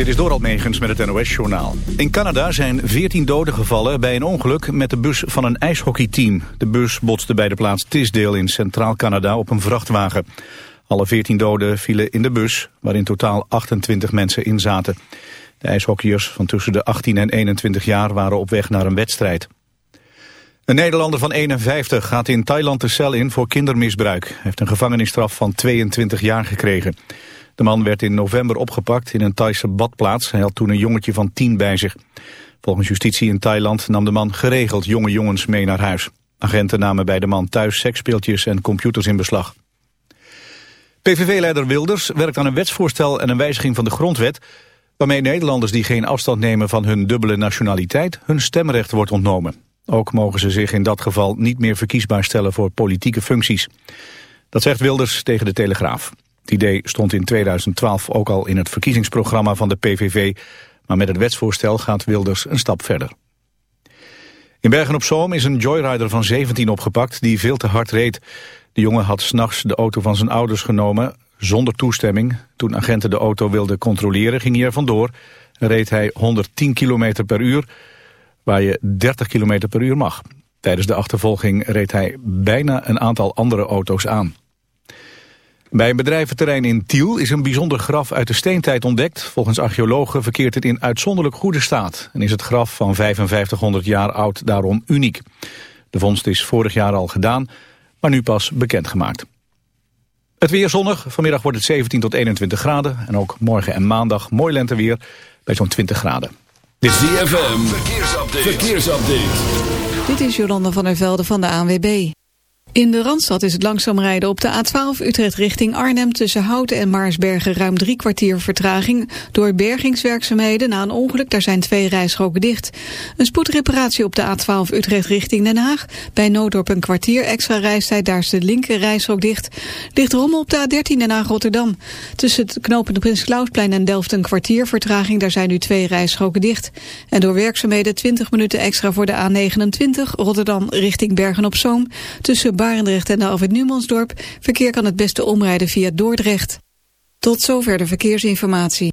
Dit is Doral Megens met het NOS-journaal. In Canada zijn 14 doden gevallen bij een ongeluk met de bus van een ijshockeyteam. De bus botste bij de plaats Tisdale in Centraal Canada op een vrachtwagen. Alle 14 doden vielen in de bus, waar in totaal 28 mensen in zaten. De ijshockeyers van tussen de 18 en 21 jaar waren op weg naar een wedstrijd. Een Nederlander van 51 gaat in Thailand de cel in voor kindermisbruik. Hij heeft een gevangenisstraf van 22 jaar gekregen. De man werd in november opgepakt in een Thaise badplaats. Hij had toen een jongetje van 10 bij zich. Volgens justitie in Thailand nam de man geregeld jonge jongens mee naar huis. Agenten namen bij de man thuis seksspeeltjes en computers in beslag. PVV-leider Wilders werkt aan een wetsvoorstel en een wijziging van de grondwet... waarmee Nederlanders die geen afstand nemen van hun dubbele nationaliteit... hun stemrecht wordt ontnomen. Ook mogen ze zich in dat geval niet meer verkiesbaar stellen voor politieke functies. Dat zegt Wilders tegen de Telegraaf. Het idee stond in 2012 ook al in het verkiezingsprogramma van de PVV... maar met het wetsvoorstel gaat Wilders een stap verder. In Bergen-op-Zoom is een joyrider van 17 opgepakt die veel te hard reed. De jongen had s'nachts de auto van zijn ouders genomen zonder toestemming. Toen agenten de auto wilden controleren ging hij er vandoor. reed hij 110 km per uur, waar je 30 km per uur mag. Tijdens de achtervolging reed hij bijna een aantal andere auto's aan. Bij een bedrijventerrein in Tiel is een bijzonder graf uit de steentijd ontdekt. Volgens archeologen verkeert het in uitzonderlijk goede staat... en is het graf van 5500 jaar oud daarom uniek. De vondst is vorig jaar al gedaan, maar nu pas bekendgemaakt. Het weer zonnig, vanmiddag wordt het 17 tot 21 graden... en ook morgen en maandag mooi lenteweer bij zo'n 20 graden. Dit is DFM, verkeersupdate. verkeersupdate. Dit is Jolanda van der Velde van de ANWB. In de Randstad is het langzaam rijden op de A12 Utrecht richting Arnhem... tussen Houten en Maarsbergen ruim drie kwartier vertraging... door bergingswerkzaamheden na een ongeluk. Daar zijn twee rijstroken dicht. Een spoedreparatie op de A12 Utrecht richting Den Haag. Bij Noodorp een kwartier extra reistijd. Daar is de linker rijstrook dicht. Ligt rommel op de A13 Den Haag-Rotterdam. Tussen het knopende Prins Klausplein en Delft een kwartier vertraging. Daar zijn nu twee rijstroken dicht. En door werkzaamheden 20 minuten extra voor de A29... Rotterdam richting Bergen-op-Zoom... tussen Barendrecht en de Alfred Numansdorp. Verkeer kan het beste omrijden via Dordrecht. Tot zover de verkeersinformatie.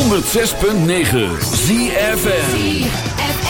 106.9 ZFM.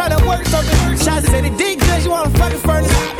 trying to work something. Shots said it did good, you wanna fucking furnace.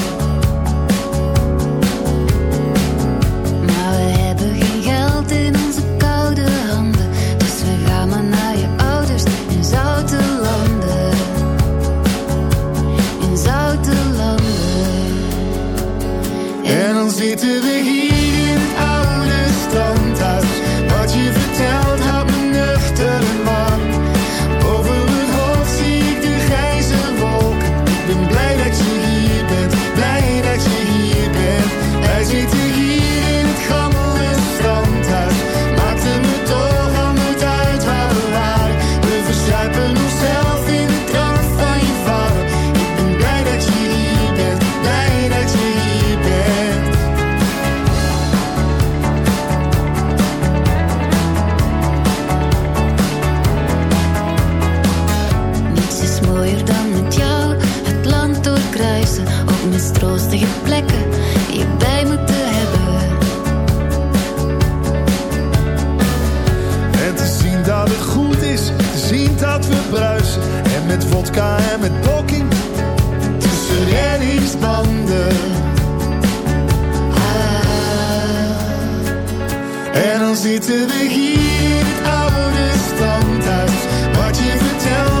vodka en met poking tussen reddingsbanden. Ah. En dan zitten we hier, het oude standhuis, wat je vertelt.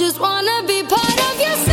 just wanna be part of your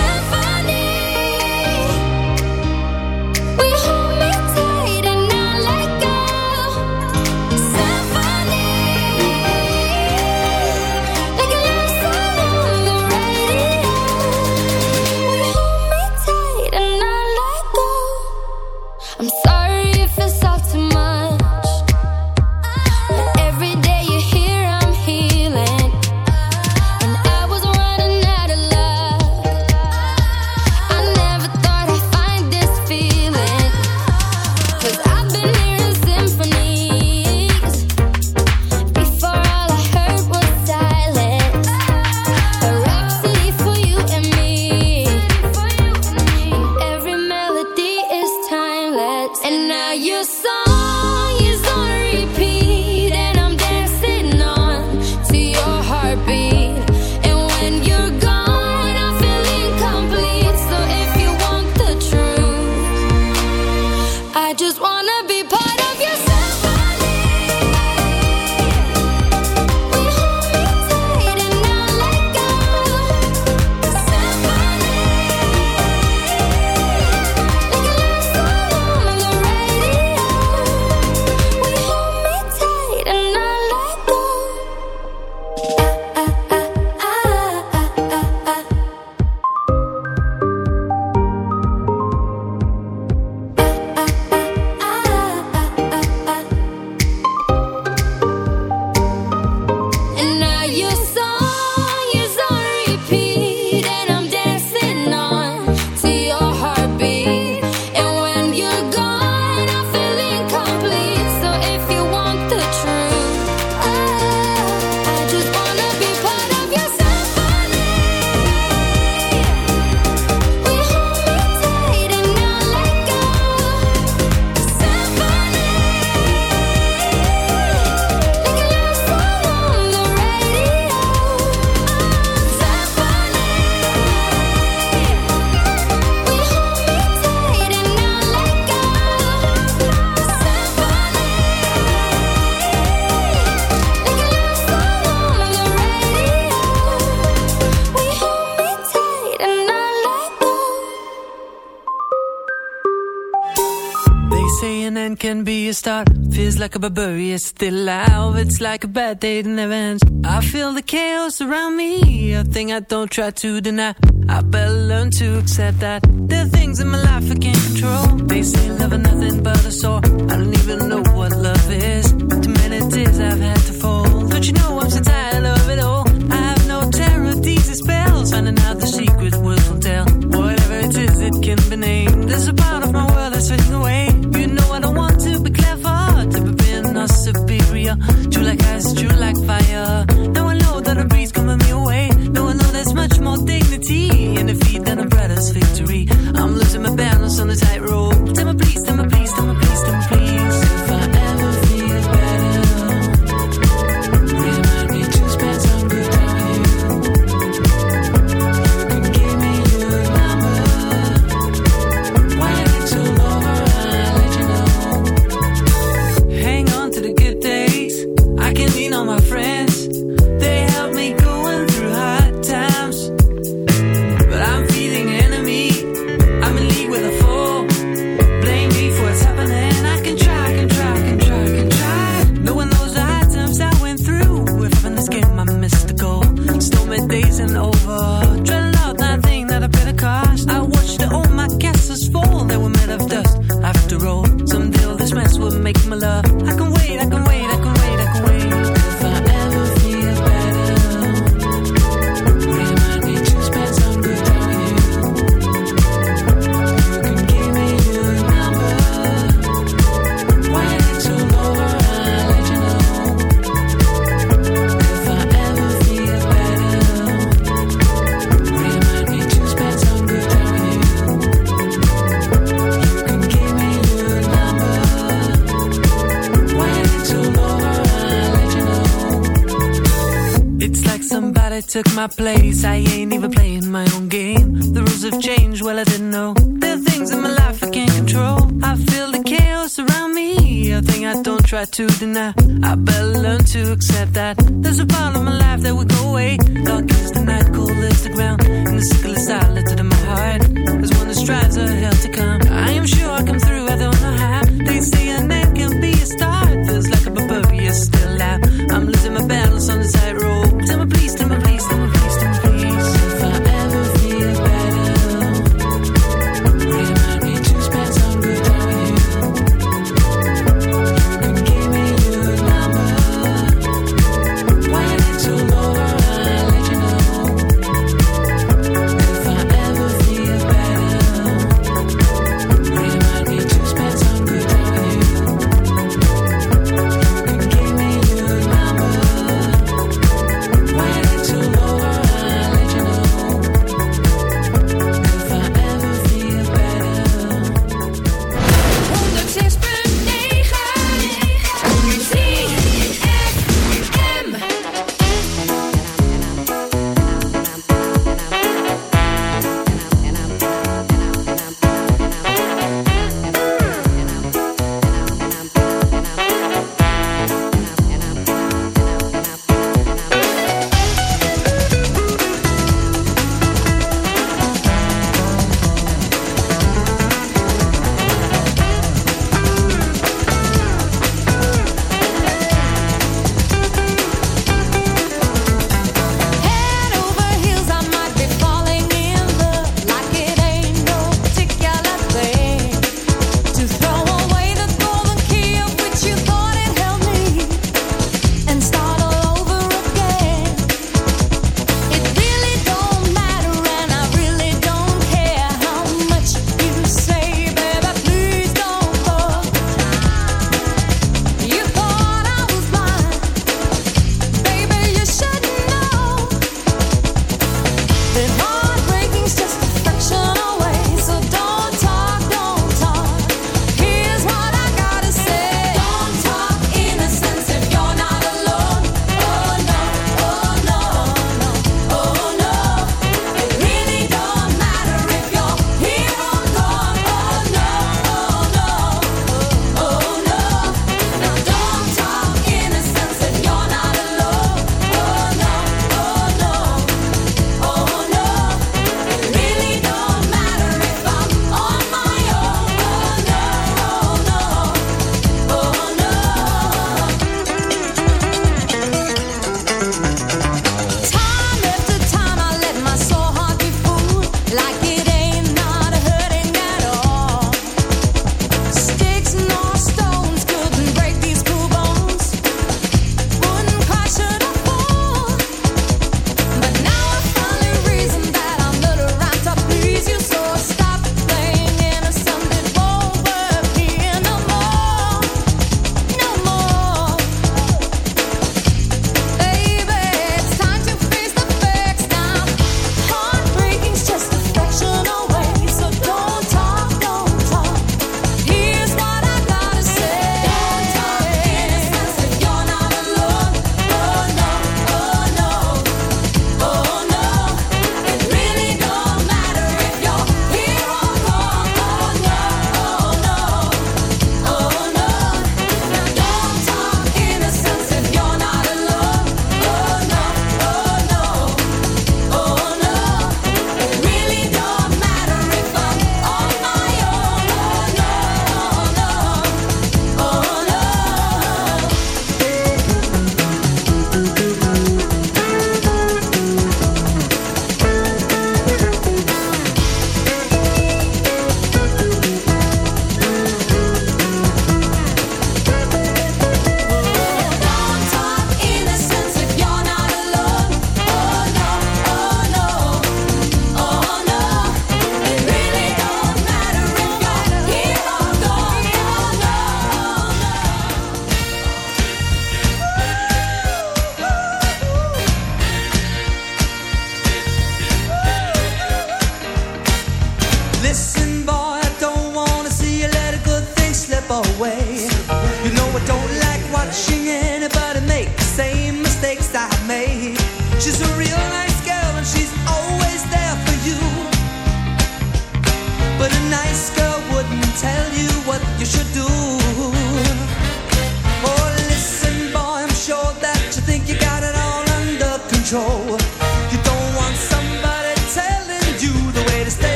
like a barbarian still alive. It's like a bad day in advance. I feel the chaos around me, a thing I don't try to deny. I better learn to accept that there are things in my life I can't control. They say love is nothing but a sore. I don't even know what love is. Too many tears I've had to fold. Don't you know I'm so tired of?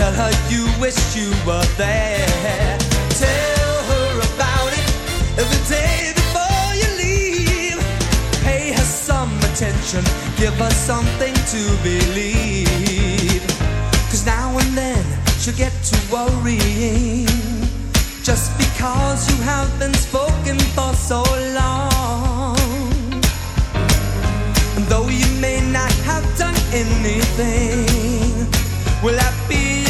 Tell her you wished you were there. Tell her about it every day before you leave. Pay her some attention, give her something to believe. Cause now and then she'll get to worrying. Just because you have been spoken for so long. And though you may not have done anything, will that be?